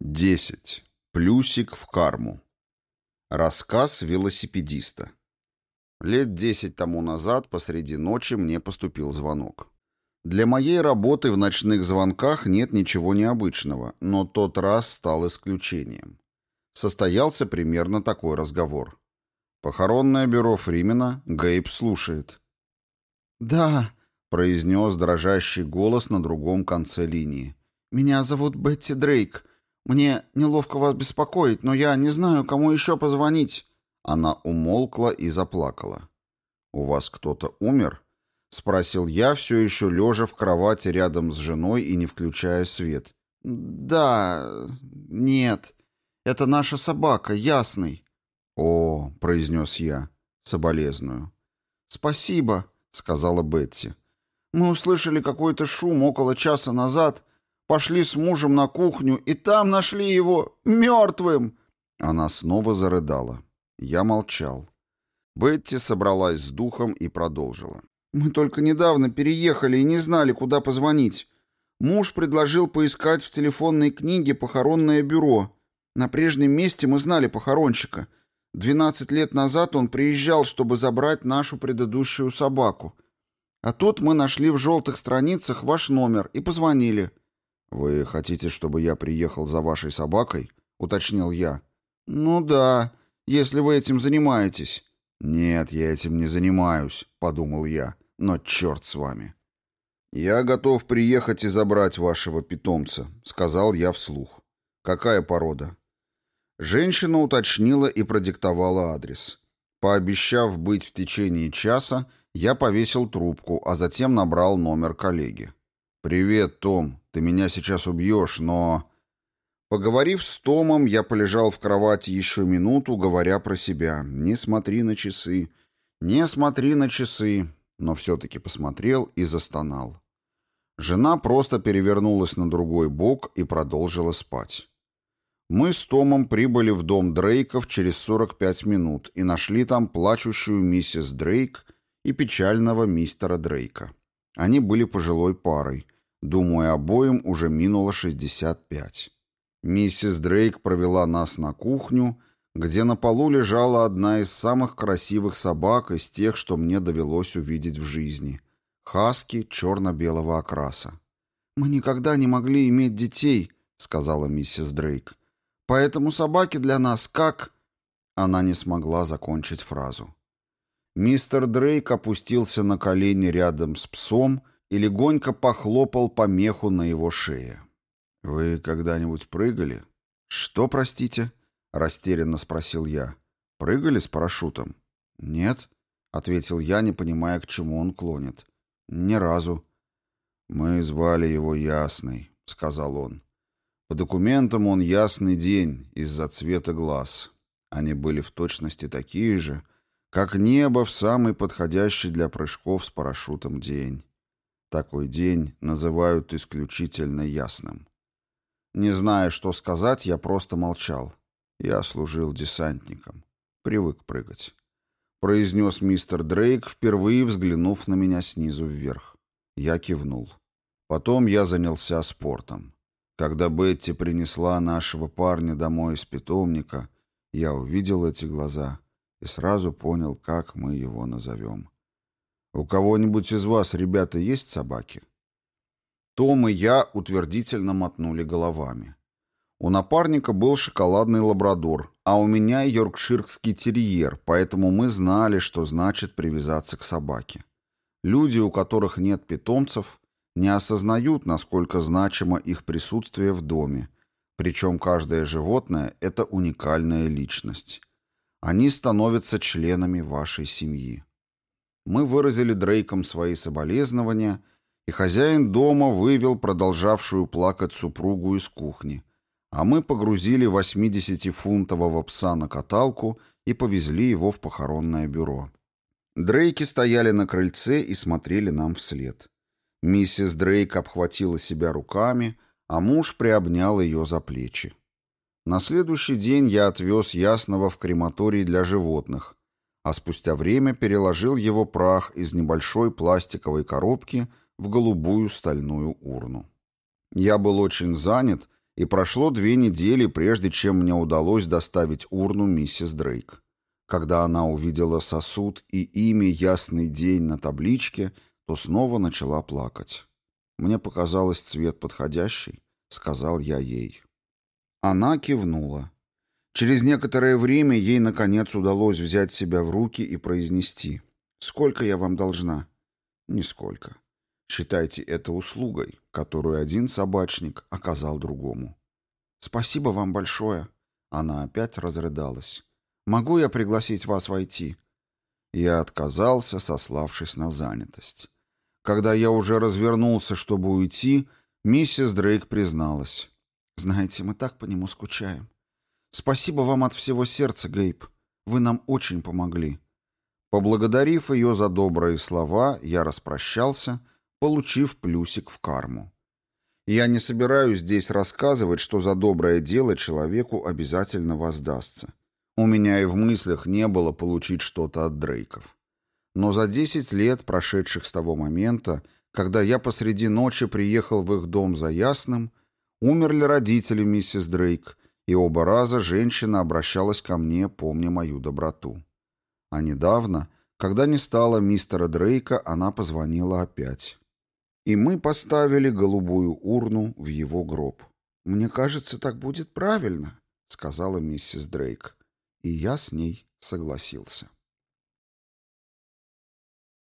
10. Плюсик в карму. Рассказ велосипедиста. Лет десять тому назад посреди ночи мне поступил звонок. Для моей работы в ночных звонках нет ничего необычного, но тот раз стал исключением. Состоялся примерно такой разговор. Похоронное бюро Фримена, Гейб слушает. «Да», — произнес дрожащий голос на другом конце линии. «Меня зовут Бетти Дрейк. Мне неловко вас беспокоить, но я не знаю, кому еще позвонить». Она умолкла и заплакала. «У вас кто-то умер?» — спросил я, все еще лежа в кровати рядом с женой и не включая свет. «Да... нет. Это наша собака, Ясный». «О», — произнес я, — «соболезную». «Спасибо», — сказала Бетти. «Мы услышали какой-то шум около часа назад Пошли с мужем на кухню, и там нашли его мертвым!» Она снова зарыдала. Я молчал. Бетти собралась с духом и продолжила. «Мы только недавно переехали и не знали, куда позвонить. Муж предложил поискать в телефонной книге похоронное бюро. На прежнем месте мы знали похоронщика. Двенадцать лет назад он приезжал, чтобы забрать нашу предыдущую собаку. А тут мы нашли в желтых страницах ваш номер и позвонили. «Вы хотите, чтобы я приехал за вашей собакой?» — уточнил я. «Ну да, если вы этим занимаетесь». «Нет, я этим не занимаюсь», — подумал я. «Но черт с вами». «Я готов приехать и забрать вашего питомца», — сказал я вслух. «Какая порода?» Женщина уточнила и продиктовала адрес. Пообещав быть в течение часа, я повесил трубку, а затем набрал номер коллеги. «Привет, Том. Ты меня сейчас убьешь, но...» Поговорив с Томом, я полежал в кровати еще минуту, говоря про себя. «Не смотри на часы, не смотри на часы», но все-таки посмотрел и застонал. Жена просто перевернулась на другой бок и продолжила спать. Мы с Томом прибыли в дом Дрейков через 45 минут и нашли там плачущую миссис Дрейк и печального мистера Дрейка. Они были пожилой парой — Думаю, обоим уже минуло 65. Миссис Дрейк провела нас на кухню, где на полу лежала одна из самых красивых собак из тех, что мне довелось увидеть в жизни. Хаски черно-белого окраса. «Мы никогда не могли иметь детей», — сказала миссис Дрейк. «Поэтому собаки для нас как...» Она не смогла закончить фразу. Мистер Дрейк опустился на колени рядом с псом и легонько похлопал по меху на его шее. «Вы когда-нибудь прыгали?» «Что, простите?» — растерянно спросил я. «Прыгали с парашютом?» «Нет», — ответил я, не понимая, к чему он клонит. «Ни разу». «Мы звали его Ясный», — сказал он. «По документам он Ясный день из-за цвета глаз. Они были в точности такие же, как небо в самый подходящий для прыжков с парашютом день. Такой день называют исключительно ясным. Не зная, что сказать, я просто молчал. Я служил десантником. Привык прыгать. Произнес мистер Дрейк, впервые взглянув на меня снизу вверх. Я кивнул. Потом я занялся спортом. Когда Бетти принесла нашего парня домой из питомника, я увидел эти глаза и сразу понял, как мы его назовем. У кого-нибудь из вас, ребята, есть собаки? Том и я утвердительно мотнули головами. У напарника был шоколадный лабрадор, а у меня йоркширский терьер, поэтому мы знали, что значит привязаться к собаке. Люди, у которых нет питомцев, не осознают, насколько значимо их присутствие в доме, причем каждое животное – это уникальная личность. Они становятся членами вашей семьи. Мы выразили Дрейком свои соболезнования, и хозяин дома вывел продолжавшую плакать супругу из кухни, а мы погрузили 80-фунтового пса на каталку и повезли его в похоронное бюро. Дрейки стояли на крыльце и смотрели нам вслед. Миссис Дрейк обхватила себя руками, а муж приобнял ее за плечи. На следующий день я отвез Ясного в крематорий для животных, а спустя время переложил его прах из небольшой пластиковой коробки в голубую стальную урну. Я был очень занят И прошло две недели, прежде чем мне удалось доставить урну миссис Дрейк. Когда она увидела сосуд и имя «Ясный день» на табличке, то снова начала плакать. Мне показалось цвет подходящий, сказал я ей. Она кивнула. Через некоторое время ей, наконец, удалось взять себя в руки и произнести. «Сколько я вам должна?» «Нисколько. Считайте это услугой, которую один собачник оказал другому». «Спасибо вам большое». Она опять разрыдалась. «Могу я пригласить вас войти?» Я отказался, сославшись на занятость. Когда я уже развернулся, чтобы уйти, миссис Дрейк призналась. «Знаете, мы так по нему скучаем. Спасибо вам от всего сердца, Гейб. Вы нам очень помогли». Поблагодарив ее за добрые слова, я распрощался, получив плюсик в карму. Я не собираюсь здесь рассказывать, что за доброе дело человеку обязательно воздастся. У меня и в мыслях не было получить что-то от Дрейков. Но за 10 лет, прошедших с того момента, когда я посреди ночи приехал в их дом за Ясным, умерли родители миссис Дрейк, и оба раза женщина обращалась ко мне, помня мою доброту. А недавно, когда не стало мистера Дрейка, она позвонила опять. И мы поставили голубую урну в его гроб. «Мне кажется, так будет правильно», — сказала миссис Дрейк. И я с ней согласился.